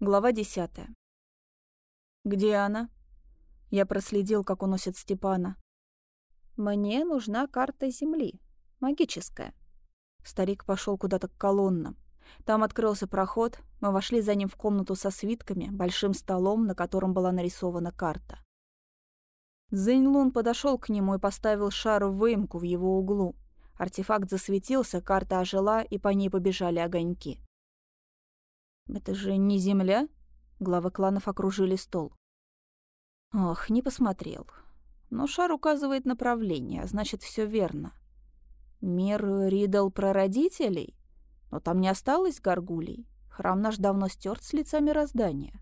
Глава десятая. «Где она?» Я проследил, как уносит Степана. «Мне нужна карта Земли. Магическая». Старик пошел куда-то к колоннам. Там открылся проход, мы вошли за ним в комнату со свитками, большим столом, на котором была нарисована карта. Зэньлун подошел к нему и поставил шар в выемку в его углу. Артефакт засветился, карта ожила, и по ней побежали огоньки. «Это же не земля?» Главы кланов окружили стол. Ох, не посмотрел. Но шар указывает направление, а значит, все верно. Мир Ридл прародителей? Но там не осталось горгулей. Храм наш давно стерт с лица мироздания.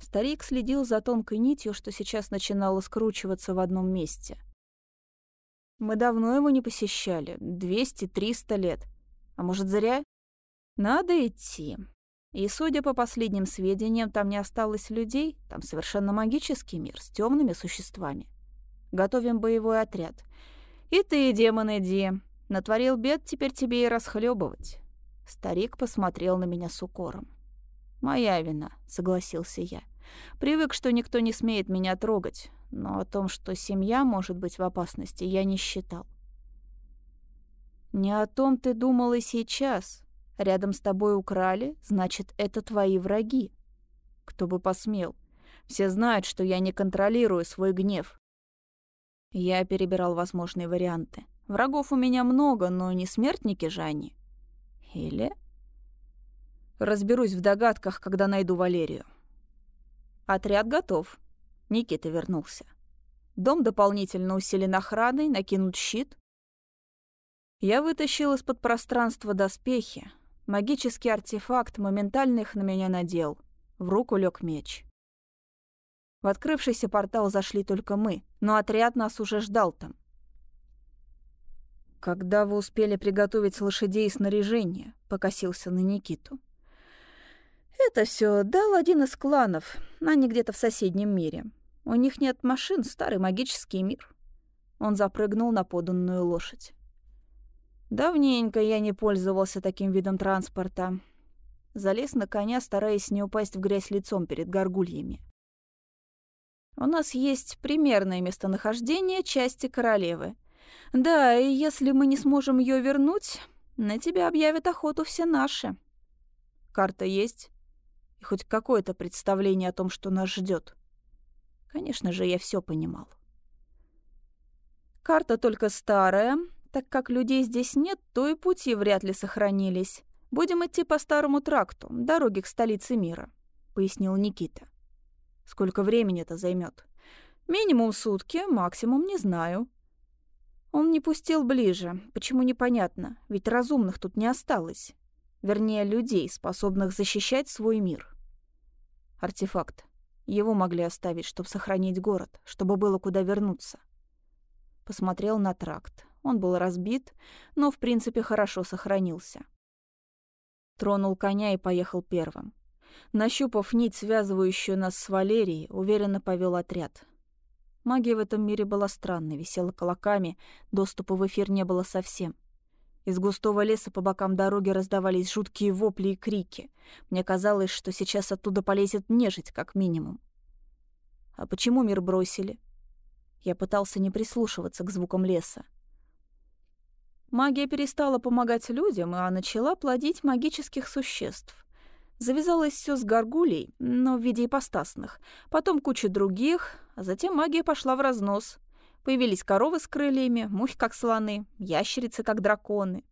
Старик следил за тонкой нитью, что сейчас начинало скручиваться в одном месте. Мы давно его не посещали. Двести-триста лет. А может, зря? Надо идти. И, судя по последним сведениям, там не осталось людей, там совершенно магический мир с темными существами. Готовим боевой отряд. И ты, демон, иди. Натворил бед, теперь тебе и расхлебывать. Старик посмотрел на меня с укором. «Моя вина», — согласился я. «Привык, что никто не смеет меня трогать, но о том, что семья может быть в опасности, я не считал». «Не о том ты думал и сейчас», Рядом с тобой украли, значит, это твои враги. Кто бы посмел. Все знают, что я не контролирую свой гнев. Я перебирал возможные варианты. Врагов у меня много, но не смертники же они. Или... Разберусь в догадках, когда найду Валерию. Отряд готов. Никита вернулся. Дом дополнительно усилен охраной, накинут щит. Я вытащил из-под пространства доспехи, Магический артефакт моментально их на меня надел. В руку лег меч. В открывшийся портал зашли только мы, но отряд нас уже ждал там. «Когда вы успели приготовить лошадей и снаряжение?» — покосился на Никиту. «Это все дал один из кланов, они где-то в соседнем мире. У них нет машин, старый магический мир». Он запрыгнул на поданную лошадь. Давненько я не пользовался таким видом транспорта. Залез на коня, стараясь не упасть в грязь лицом перед горгульями. У нас есть примерное местонахождение части королевы. Да, и если мы не сможем ее вернуть, на тебя объявят охоту все наши. Карта есть? И хоть какое-то представление о том, что нас ждет. Конечно же, я все понимал. Карта только старая, так как людей здесь нет, то и пути вряд ли сохранились. Будем идти по старому тракту, дороге к столице мира», — пояснил Никита. «Сколько времени это займет? «Минимум сутки, максимум не знаю». Он не пустил ближе. Почему непонятно? Ведь разумных тут не осталось. Вернее, людей, способных защищать свой мир. Артефакт. Его могли оставить, чтобы сохранить город, чтобы было куда вернуться. Посмотрел на тракт. Он был разбит, но, в принципе, хорошо сохранился. Тронул коня и поехал первым. Нащупав нить, связывающую нас с Валерией, уверенно повел отряд. Магия в этом мире была странной, висела колоками, доступа в эфир не было совсем. Из густого леса по бокам дороги раздавались жуткие вопли и крики. Мне казалось, что сейчас оттуда полезет нежить, как минимум. А почему мир бросили? Я пытался не прислушиваться к звукам леса. Магия перестала помогать людям, а начала плодить магических существ. Завязалось все с горгулей, но в виде ипостасных, потом куча других, а затем магия пошла в разнос. Появились коровы с крыльями, мухи как слоны, ящерицы как драконы.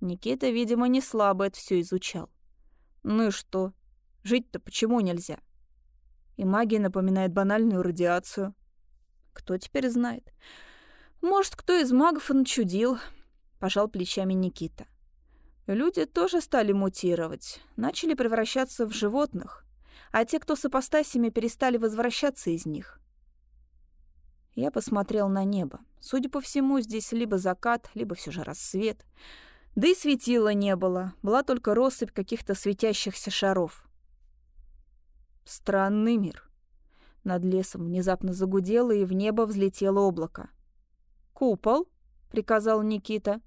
Никита, видимо, не слабо это все изучал. Ну и что? Жить-то почему нельзя? И магия напоминает банальную радиацию. Кто теперь знает? Может, кто из магов и начудил пожал плечами Никита. Люди тоже стали мутировать, начали превращаться в животных, а те, кто с апостасиями, перестали возвращаться из них. Я посмотрел на небо. Судя по всему, здесь либо закат, либо все же рассвет. Да и светила не было, была только россыпь каких-то светящихся шаров. Странный мир. Над лесом внезапно загудело, и в небо взлетело облако. «Купол?» — приказал Никита.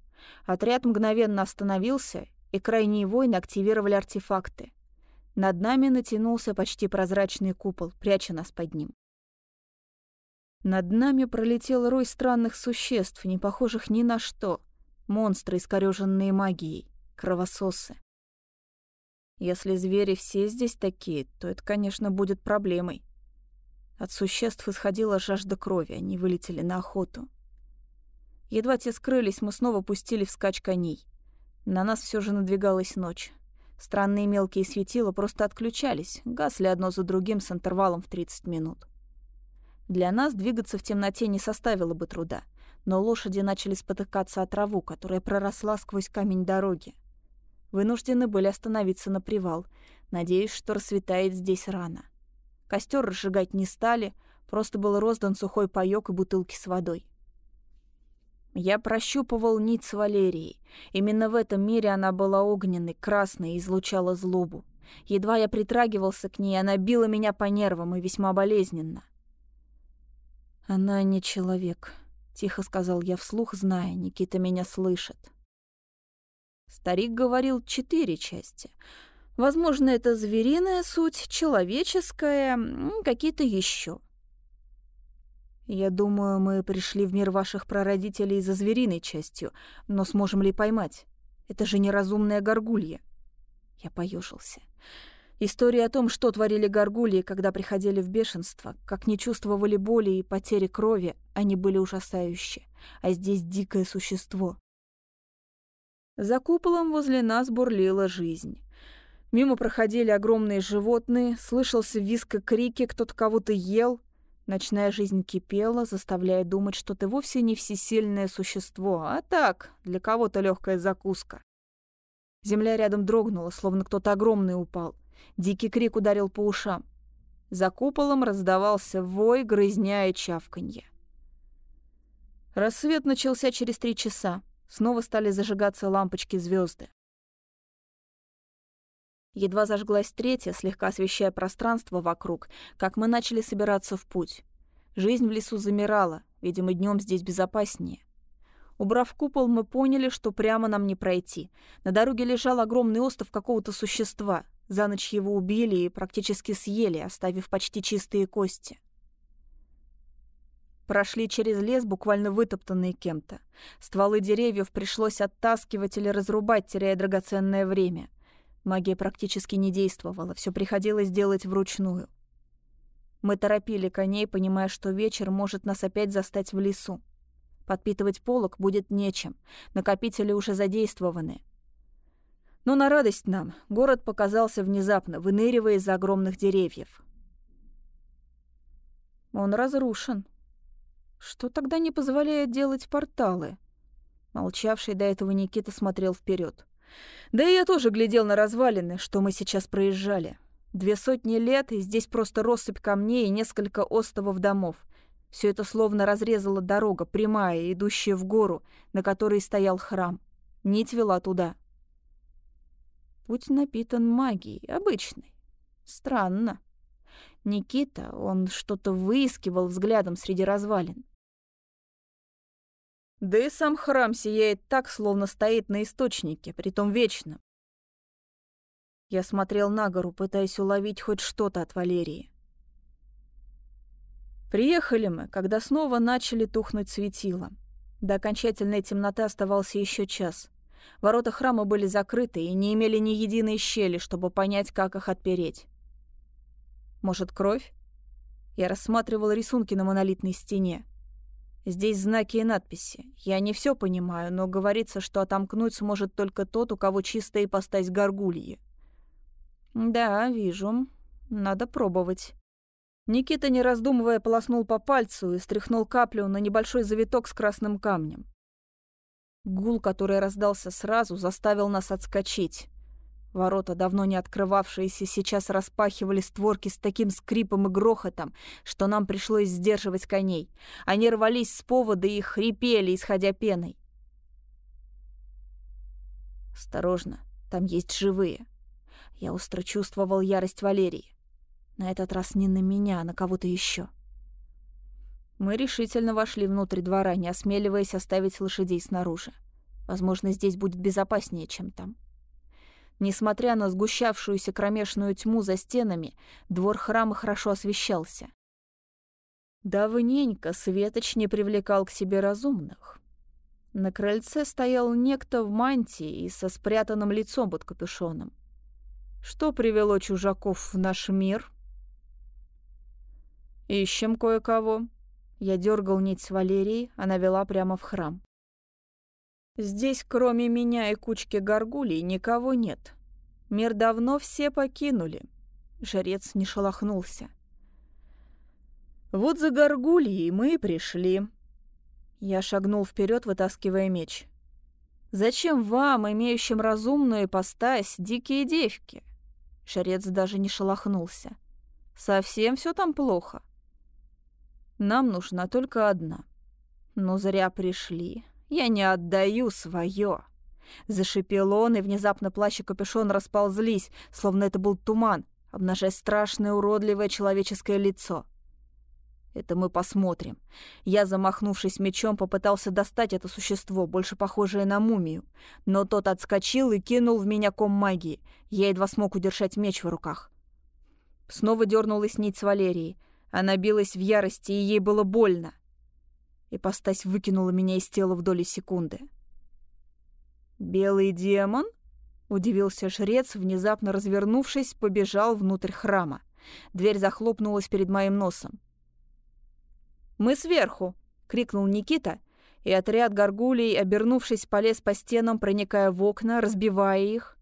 Отряд мгновенно остановился, и крайние воины активировали артефакты. Над нами натянулся почти прозрачный купол, пряча нас под ним. Над нами пролетел рой странных существ, не похожих ни на что. Монстры, искорёженные магией, кровососы. Если звери все здесь такие, то это, конечно, будет проблемой. От существ исходила жажда крови, они вылетели на охоту. Едва те скрылись, мы снова пустили вскачь коней. На нас все же надвигалась ночь. Странные мелкие светила просто отключались, гасли одно за другим с интервалом в 30 минут. Для нас двигаться в темноте не составило бы труда, но лошади начали спотыкаться о траву, которая проросла сквозь камень дороги. Вынуждены были остановиться на привал, надеясь, что рассветает здесь рано. Костер разжигать не стали, просто был роздан сухой паёк и бутылки с водой. Я прощупывал нить с Валерией. Именно в этом мире она была огненной, красной и излучала злобу. Едва я притрагивался к ней, она била меня по нервам и весьма болезненно. «Она не человек», — тихо сказал я вслух, зная, Никита меня слышит. Старик говорил четыре части. Возможно, это звериная суть, человеческая, какие-то еще. Я думаю, мы пришли в мир ваших прародителей за звериной частью, но сможем ли поймать? Это же неразумная горгулья. Я поежился. История о том, что творили горгульи, когда приходили в бешенство, как не чувствовали боли и потери крови, они были ужасающие. А здесь дикое существо. За куполом возле нас бурлила жизнь. Мимо проходили огромные животные, слышался виск и крики, кто-то кого-то ел — Ночная жизнь кипела, заставляя думать, что ты вовсе не всесильное существо, а так, для кого-то легкая закуска. Земля рядом дрогнула, словно кто-то огромный упал. Дикий крик ударил по ушам. За куполом раздавался вой, грызня и чавканье. Рассвет начался через три часа. Снова стали зажигаться лампочки звезды. Едва зажглась третья, слегка освещая пространство вокруг, как мы начали собираться в путь. Жизнь в лесу замирала, видимо, днем здесь безопаснее. Убрав купол, мы поняли, что прямо нам не пройти. На дороге лежал огромный остров какого-то существа. За ночь его убили и практически съели, оставив почти чистые кости. Прошли через лес, буквально вытоптанный кем-то. Стволы деревьев пришлось оттаскивать или разрубать, теряя драгоценное время. Магия практически не действовала, все приходилось делать вручную. Мы торопили коней, понимая, что вечер может нас опять застать в лесу. Подпитывать полок будет нечем, накопители уже задействованы. Но на радость нам город показался внезапно, выныривая из-за огромных деревьев. Он разрушен. Что тогда не позволяет делать порталы? Молчавший до этого Никита смотрел вперед. Да и я тоже глядел на развалины, что мы сейчас проезжали. Две сотни лет, и здесь просто россыпь камней и несколько остовов домов. Все это словно разрезала дорога, прямая, идущая в гору, на которой стоял храм. Нить вела туда. Путь напитан магией, обычной. Странно. Никита, он что-то выискивал взглядом среди развалин. Да и сам храм сияет так, словно стоит на источнике, притом вечно. Я смотрел на гору, пытаясь уловить хоть что-то от Валерии. Приехали мы, когда снова начали тухнуть светила. До окончательной темноты оставался еще час. Ворота храма были закрыты и не имели ни единой щели, чтобы понять, как их отпереть. Может, кровь? Я рассматривал рисунки на монолитной стене. Здесь знаки и надписи. Я не все понимаю, но говорится, что отомкнуть сможет только тот, у кого чистая ипостась горгульи. Да, вижу. Надо пробовать. Никита, не раздумывая, полоснул по пальцу и стряхнул каплю на небольшой завиток с красным камнем. Гул, который раздался сразу, заставил нас отскочить. Ворота, давно не открывавшиеся, сейчас распахивали створки с таким скрипом и грохотом, что нам пришлось сдерживать коней. Они рвались с повода и хрипели, исходя пеной. «Осторожно, там есть живые». Я остро чувствовал ярость Валерии. На этот раз не на меня, а на кого-то еще. Мы решительно вошли внутрь двора, не осмеливаясь оставить лошадей снаружи. Возможно, здесь будет безопаснее, чем там. Несмотря на сгущавшуюся кромешную тьму за стенами, двор храма хорошо освещался. Давненько Светоч не привлекал к себе разумных. На крыльце стоял некто в мантии и со спрятанным лицом под капюшоном. Что привело чужаков в наш мир? Ищем кое-кого. Я дергал нить с Валерией, она вела прямо в храм. Здесь, кроме меня и кучки горгулей, никого нет. Мир давно все покинули. Жрец не шелохнулся. Вот за горгульей мы и пришли. Я шагнул вперед, вытаскивая меч. «Зачем вам, имеющим разумную ипостась, дикие девки?» Шарец даже не шелохнулся. «Совсем все там плохо?» «Нам нужна только одна». «Но зря пришли. Я не отдаю свое. Зашипел он, и внезапно плащ и капюшон расползлись, словно это был туман, обнажая страшное уродливое человеческое лицо. Это мы посмотрим. Я, замахнувшись мечом, попытался достать это существо, больше похожее на мумию. Но тот отскочил и кинул в меня ком магии. Я едва смог удержать меч в руках. Снова дернулась нить с Валерией. Она билась в ярости, и ей было больно. И постась выкинула меня из тела в доли секунды. «Белый демон?» — удивился жрец, внезапно развернувшись, побежал внутрь храма. Дверь захлопнулась перед моим носом. «Мы сверху!» — крикнул Никита, и отряд горгулей, обернувшись, полез по стенам, проникая в окна, разбивая их.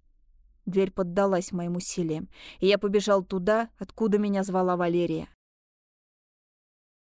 Дверь поддалась моим усилиям, и я побежал туда, откуда меня звала Валерия.